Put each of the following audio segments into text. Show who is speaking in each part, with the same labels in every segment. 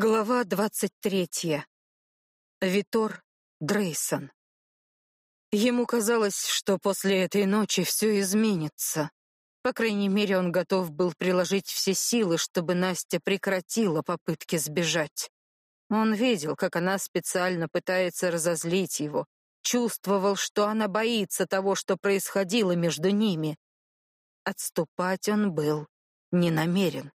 Speaker 1: Глава двадцать третья. Витор Дрейсон. Ему казалось, что после этой ночи все изменится. По крайней мере, он готов был приложить все силы, чтобы Настя прекратила попытки сбежать. Он видел, как она специально пытается разозлить его, чувствовал, что она боится того, что происходило между ними. Отступать он был не намерен.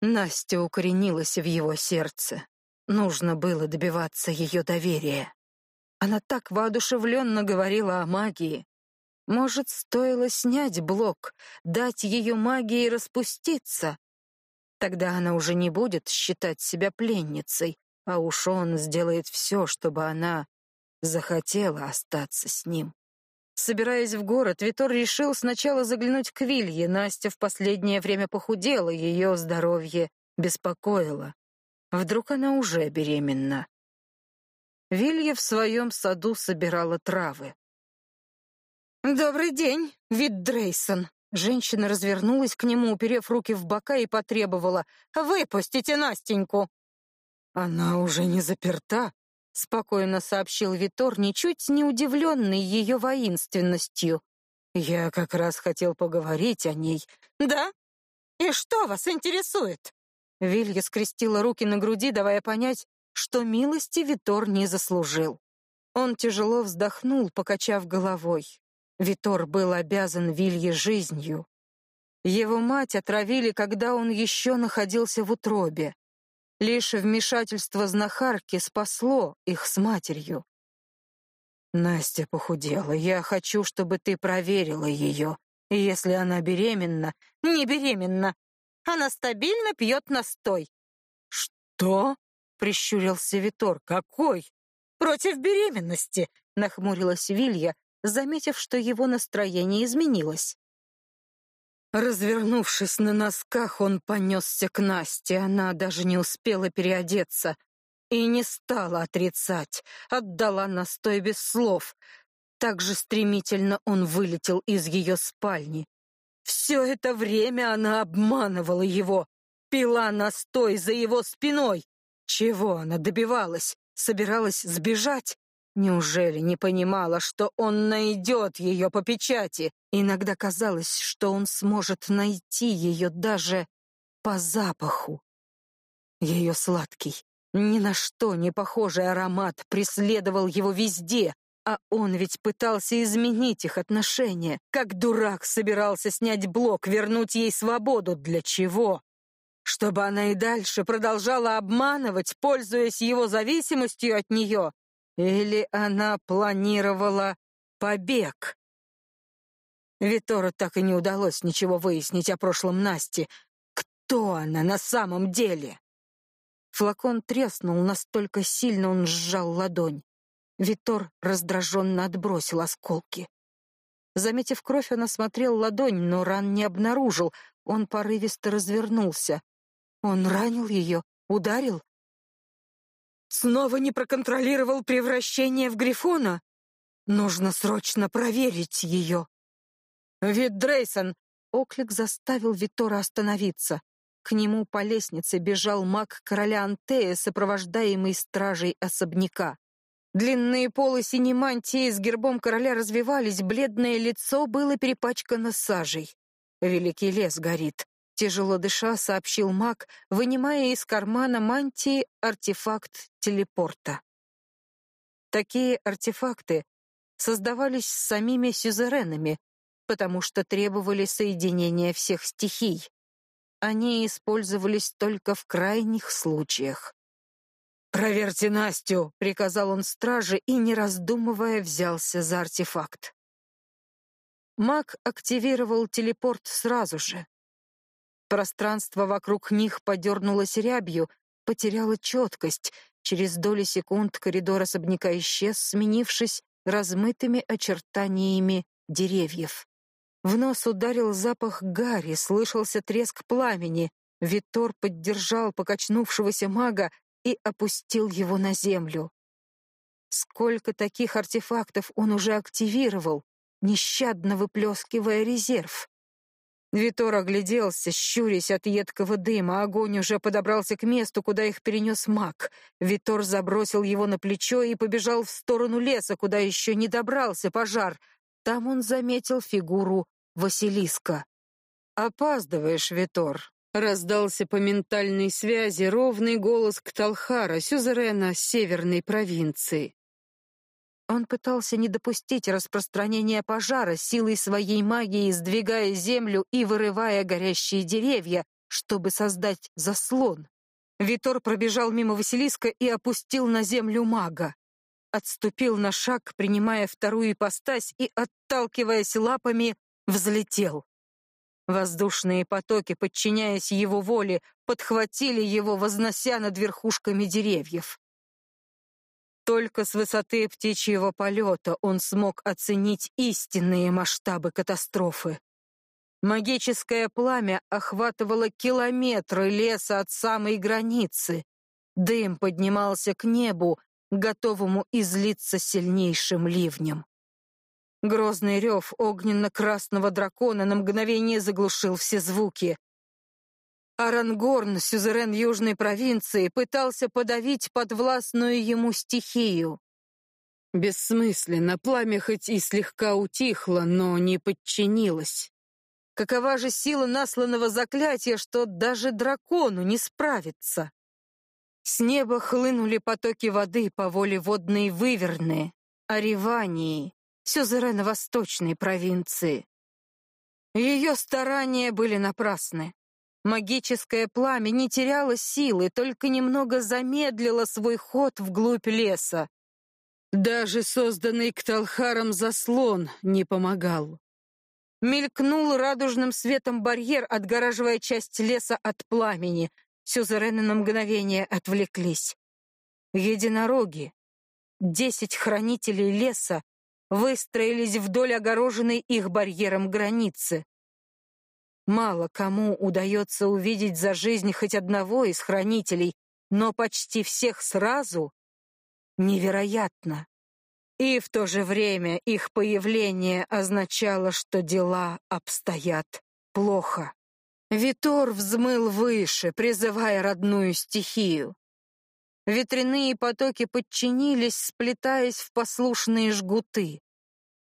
Speaker 1: Настя укоренилась в его сердце. Нужно было добиваться ее доверия. Она так воодушевленно говорила о магии. Может, стоило снять блок, дать ее магии распуститься? Тогда она уже не будет считать себя пленницей, а уж он сделает все, чтобы она захотела остаться с ним. Собираясь в город, Витор решил сначала заглянуть к Вилье. Настя в последнее время похудела, ее здоровье беспокоило. Вдруг она уже беременна. Вилья в своем саду собирала травы. «Добрый день, Вит Дрейсон!» Женщина развернулась к нему, уперев руки в бока и потребовала. «Выпустите Настеньку!» «Она уже не заперта», — спокойно сообщил Витор, ничуть не удивленный ее воинственностью. «Я как раз хотел поговорить о ней». «Да? И что вас интересует?» Вилья скрестила руки на груди, давая понять, что милости Витор не заслужил. Он тяжело вздохнул, покачав головой. Витор был обязан Вилье жизнью. Его мать отравили, когда он еще находился в утробе. Лишь вмешательство знахарки спасло их с матерью. Настя похудела. Я хочу, чтобы ты проверила ее. Если она беременна, не беременна. Она стабильно пьет настой. Что? прищурился Витор. Какой? Против беременности, нахмурилась Вилья, заметив, что его настроение изменилось. Развернувшись на носках, он понесся к Насте. Она даже не успела переодеться и не стала отрицать, отдала настой без слов. Так же стремительно он вылетел из ее спальни. Все это время она обманывала его, пила настой за его спиной. Чего она добивалась? Собиралась сбежать? Неужели не понимала, что он найдет ее по печати? Иногда казалось, что он сможет найти ее даже по запаху. Ее сладкий, ни на что не похожий аромат преследовал его везде, а он ведь пытался изменить их отношения. Как дурак собирался снять блок, вернуть ей свободу. Для чего? Чтобы она и дальше продолжала обманывать, пользуясь его зависимостью от нее? Или она планировала побег? Витору так и не удалось ничего выяснить о прошлом Насти. Кто она на самом деле? Флакон треснул настолько сильно, он сжал ладонь. Витор раздраженно отбросил осколки. Заметив кровь, он осмотрел ладонь, но ран не обнаружил. Он порывисто развернулся. Он ранил ее, ударил, Снова не проконтролировал превращение в Грифона? Нужно срочно проверить ее. Вид Дрейсон! Оклик заставил Витора остановиться. К нему по лестнице бежал маг короля Антея, сопровождаемый стражей особняка. Длинные полы синей мантии с гербом короля развивались, бледное лицо было перепачкано сажей. Великий лес горит. Тяжело дыша, сообщил маг, вынимая из кармана мантии артефакт телепорта. Такие артефакты создавались самими сюзеренами, потому что требовали соединения всех стихий. Они использовались только в крайних случаях. «Проверьте Настю!» — приказал он страже и, не раздумывая, взялся за артефакт. Маг активировал телепорт сразу же. Пространство вокруг них подернулось рябью, потеряло четкость. Через доли секунд коридор особняка исчез, сменившись размытыми очертаниями деревьев. В нос ударил запах гари, слышался треск пламени. Витор поддержал покачнувшегося мага и опустил его на землю. Сколько таких артефактов он уже активировал, нещадно выплескивая резерв. Витор огляделся, щурясь от едкого дыма. Огонь уже подобрался к месту, куда их перенес маг. Витор забросил его на плечо и побежал в сторону леса, куда еще не добрался пожар. Там он заметил фигуру Василиска. «Опаздываешь, Витор», — раздался по ментальной связи ровный голос Кталхара, сюзерена северной провинции. Он пытался не допустить распространения пожара силой своей магии, сдвигая землю и вырывая горящие деревья, чтобы создать заслон. Витор пробежал мимо Василиска и опустил на землю мага. Отступил на шаг, принимая вторую ипостась и, отталкиваясь лапами, взлетел. Воздушные потоки, подчиняясь его воле, подхватили его, вознося над верхушками деревьев. Только с высоты птичьего полета он смог оценить истинные масштабы катастрофы. Магическое пламя охватывало километры леса от самой границы. Дым поднимался к небу, готовому излиться сильнейшим ливнем. Грозный рев огненно-красного дракона на мгновение заглушил все звуки. Арангорн, сюзерен южной провинции, пытался подавить подвластную ему стихию. Бессмысленно, пламя хоть и слегка утихло, но не подчинилось. Какова же сила насланного заклятия, что даже дракону не справится? С неба хлынули потоки воды по воле водной выверны, Аривании, сюзерена восточной провинции. Ее старания были напрасны. Магическое пламя не теряло силы, только немного замедлило свой ход вглубь леса. Даже созданный Кталхаром заслон не помогал. Мелькнул радужным светом барьер, отгораживая часть леса от пламени. Сюзерены на мгновение отвлеклись. Единороги, десять хранителей леса, выстроились вдоль огороженной их барьером границы. Мало кому удается увидеть за жизнь хоть одного из хранителей, но почти всех сразу невероятно. И в то же время их появление означало, что дела обстоят плохо. Витор взмыл выше, призывая родную стихию. Ветряные потоки подчинились, сплетаясь в послушные жгуты.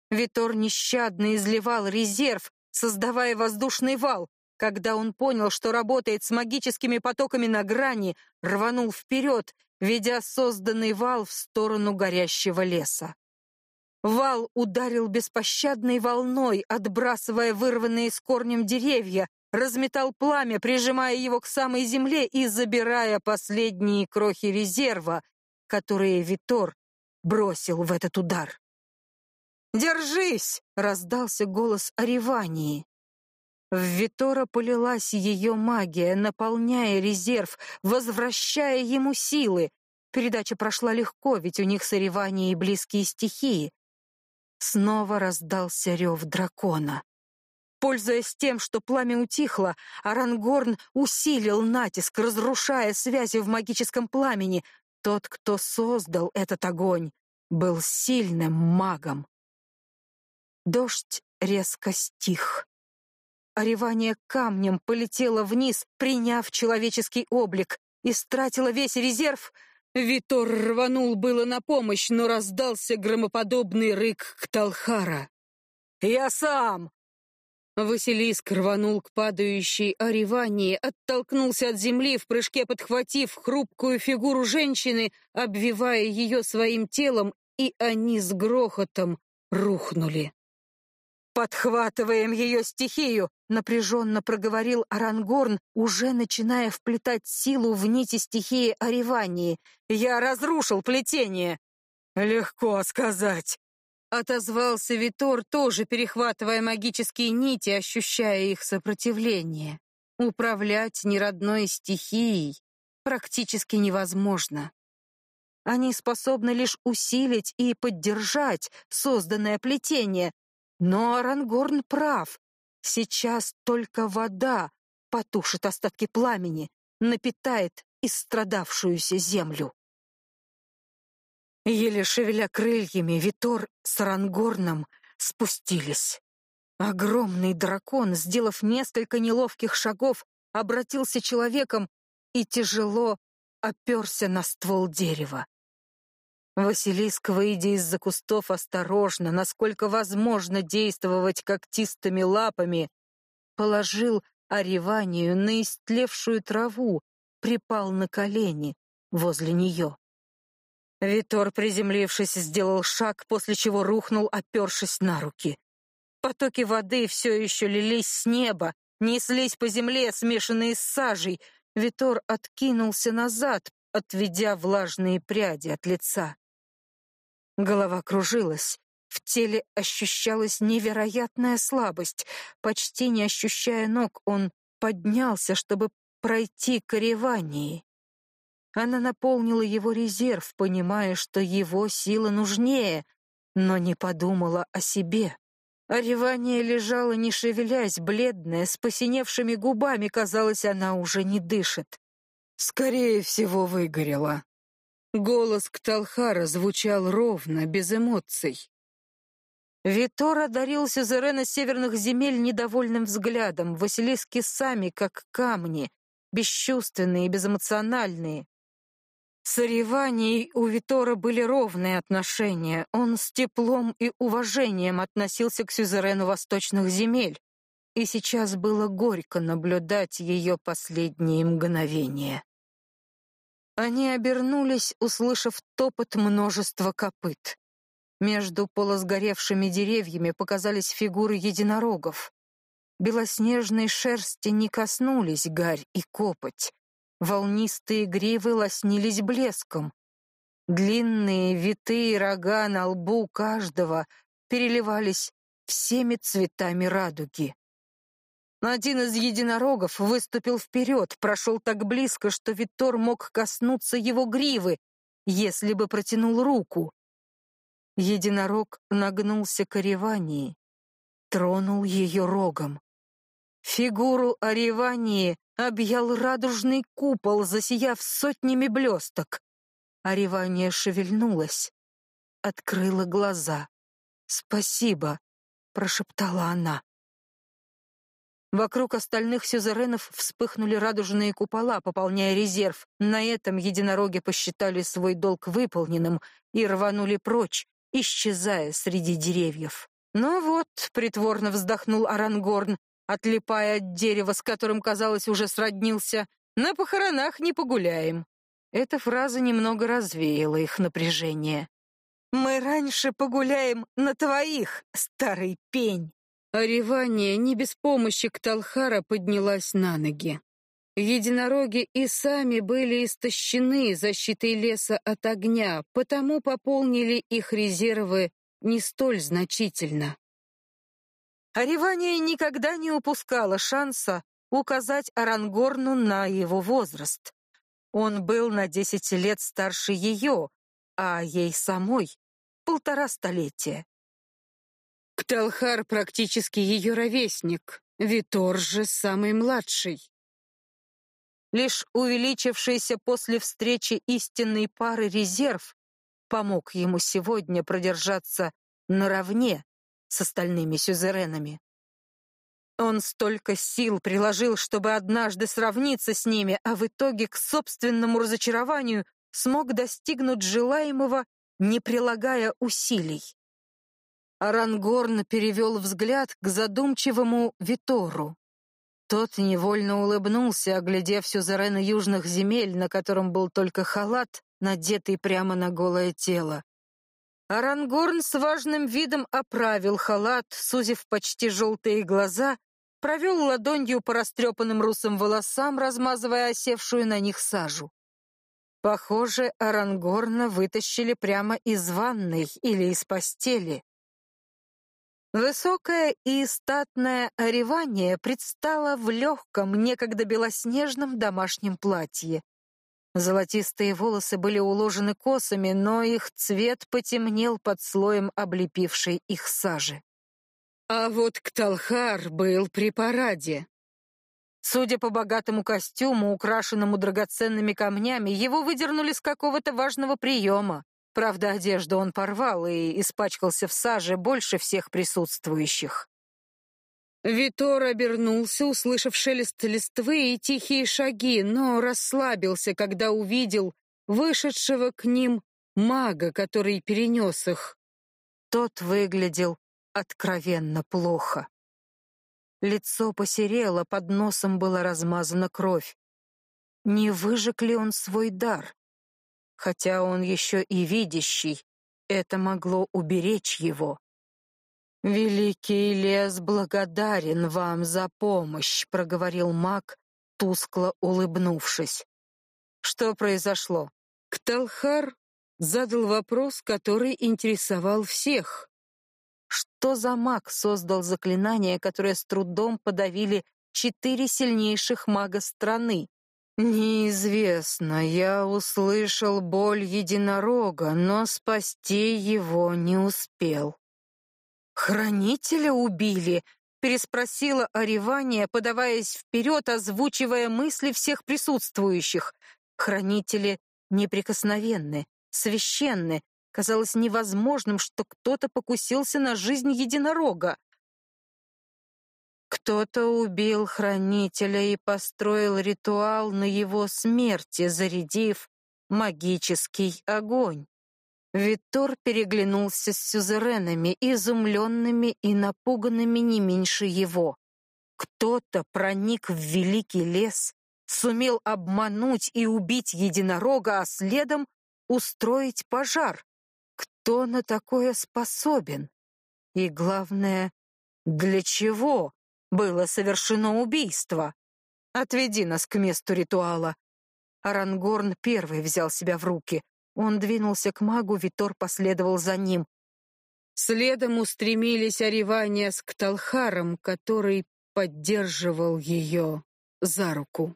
Speaker 1: Витор нещадно изливал резерв, создавая воздушный вал. Когда он понял, что работает с магическими потоками на грани, рванул вперед, ведя созданный вал в сторону горящего леса. Вал ударил беспощадной волной, отбрасывая вырванные с корнем деревья, разметал пламя, прижимая его к самой земле и забирая последние крохи резерва, которые Витор бросил в этот удар. «Держись!» — раздался голос Аривании. В Витора полилась ее магия, наполняя резерв, возвращая ему силы. Передача прошла легко, ведь у них с Ариванией близкие стихии. Снова раздался рев дракона. Пользуясь тем, что пламя утихло, Арангорн усилил натиск, разрушая связи в магическом пламени. Тот, кто создал этот огонь, был сильным магом. Дождь резко стих. Оревание камнем полетело вниз, приняв человеческий облик, и стратило весь резерв. Витор рванул было на помощь, но раздался громоподобный рык Кталхара. «Я сам!» Василиск рванул к падающей Оревании, оттолкнулся от земли, в прыжке подхватив хрупкую фигуру женщины, обвивая ее своим телом, и они с грохотом рухнули. «Подхватываем ее стихию!» — напряженно проговорил Арангорн, уже начиная вплетать силу в нити стихии Оревании. «Я разрушил плетение!» «Легко сказать!» — отозвался Витор, тоже перехватывая магические нити, ощущая их сопротивление. Управлять неродной стихией практически невозможно. Они способны лишь усилить и поддержать созданное плетение, но Арангорн прав. Сейчас только вода потушит остатки пламени, напитает истрадавшуюся землю. Еле шевеля крыльями, Витор с Арангорном спустились. Огромный дракон, сделав несколько неловких шагов, обратился человеком и тяжело оперся на ствол дерева. Василиск, выйдя из-за кустов осторожно, насколько возможно действовать когтистыми лапами, положил Ореванию на истлевшую траву, припал на колени возле нее. Витор, приземлившись, сделал шаг, после чего рухнул, опершись на руки. Потоки воды все еще лились с неба, неслись по земле, смешанные с сажей. Витор откинулся назад, отведя влажные пряди от лица. Голова кружилась, в теле ощущалась невероятная слабость. Почти не ощущая ног, он поднялся, чтобы пройти к Оревании. Она наполнила его резерв, понимая, что его сила нужнее, но не подумала о себе. Оревания лежала, не шевелясь, бледная, с посиневшими губами, казалось, она уже не дышит. Скорее всего, выгорела. Голос Кталхара звучал ровно, без эмоций. Витор одарил Сюзерена северных земель недовольным взглядом. Василиски сами, как камни, бесчувственные и безэмоциональные. С Ореванией у Витора были ровные отношения. Он с теплом и уважением относился к сюзерену восточных земель. И сейчас было горько наблюдать ее последние мгновения. Они обернулись, услышав топот множества копыт. Между полосгоревшими деревьями показались фигуры единорогов. Белоснежной шерсти не коснулись гарь и копоть. Волнистые гривы лоснились блеском. Длинные витые рога на лбу каждого переливались всеми цветами радуги. Один из единорогов выступил вперед, прошел так близко, что Витор мог коснуться его гривы, если бы протянул руку. Единорог нагнулся к Оревании, тронул ее рогом. Фигуру Оревании объял радужный купол, засияв сотнями блесток. Оревания шевельнулась, открыла глаза. «Спасибо», — прошептала она. Вокруг остальных сюзеренов вспыхнули радужные купола, пополняя резерв. На этом единороги посчитали свой долг выполненным и рванули прочь, исчезая среди деревьев. «Ну вот», — притворно вздохнул Арангорн, отлипая от дерева, с которым, казалось, уже сроднился, «на похоронах не погуляем». Эта фраза немного развеяла их напряжение. «Мы раньше погуляем на твоих, старый пень!» Оревание не без помощи Кталхара поднялась на ноги. Единороги и сами были истощены защитой леса от огня, потому пополнили их резервы не столь значительно. Оревание никогда не упускало шанса указать Арангорну на его возраст. Он был на десять лет старше ее, а ей самой — полтора столетия. Кталхар практически ее ровесник, Витор же самый младший. Лишь увеличившийся после встречи истинной пары резерв помог ему сегодня продержаться наравне с остальными сюзеренами. Он столько сил приложил, чтобы однажды сравниться с ними, а в итоге к собственному разочарованию смог достигнуть желаемого, не прилагая усилий. Арангорн перевел взгляд к задумчивому Витору. Тот невольно улыбнулся, оглядев сюзерена южных земель, на котором был только халат, надетый прямо на голое тело. Арангорн с важным видом оправил халат, сузив почти желтые глаза, провел ладонью по растрепанным русым волосам, размазывая осевшую на них сажу. Похоже, Арангорна вытащили прямо из ванной или из постели. Высокое и статное оревание предстало в легком, некогда белоснежном домашнем платье. Золотистые волосы были уложены косами, но их цвет потемнел под слоем облепившей их сажи. А вот Кталхар был при параде. Судя по богатому костюму, украшенному драгоценными камнями, его выдернули с какого-то важного приема. Правда, одежду он порвал и испачкался в саже больше всех присутствующих. Витор обернулся, услышав шелест листвы и тихие шаги, но расслабился, когда увидел вышедшего к ним мага, который перенес их. Тот выглядел откровенно плохо. Лицо посерело, под носом была размазана кровь. Не выжег ли он свой дар? Хотя он еще и видящий, это могло уберечь его. «Великий лес благодарен вам за помощь», — проговорил маг, тускло улыбнувшись. «Что произошло?» Кталхар задал вопрос, который интересовал всех. Что за маг создал заклинание, которое с трудом подавили четыре сильнейших мага страны? Неизвестно, я услышал боль единорога, но спасти его не успел. «Хранителя убили?» — переспросила Оревания, подаваясь вперед, озвучивая мысли всех присутствующих. Хранители неприкосновенны, священны. Казалось невозможным, что кто-то покусился на жизнь единорога. Кто-то убил хранителя и построил ритуал на его смерти, зарядив магический огонь. Виттор переглянулся с сюзеренами, изумленными и напуганными не меньше его. Кто-то проник в великий лес, сумел обмануть и убить единорога, а следом устроить пожар. Кто на такое способен? И главное, для чего было совершено убийство? Отведи нас к месту ритуала. Арангорн первый взял себя в руки. Он двинулся к магу, Витор последовал за ним. Следом устремились Оревания с Кталхаром, который поддерживал ее за руку.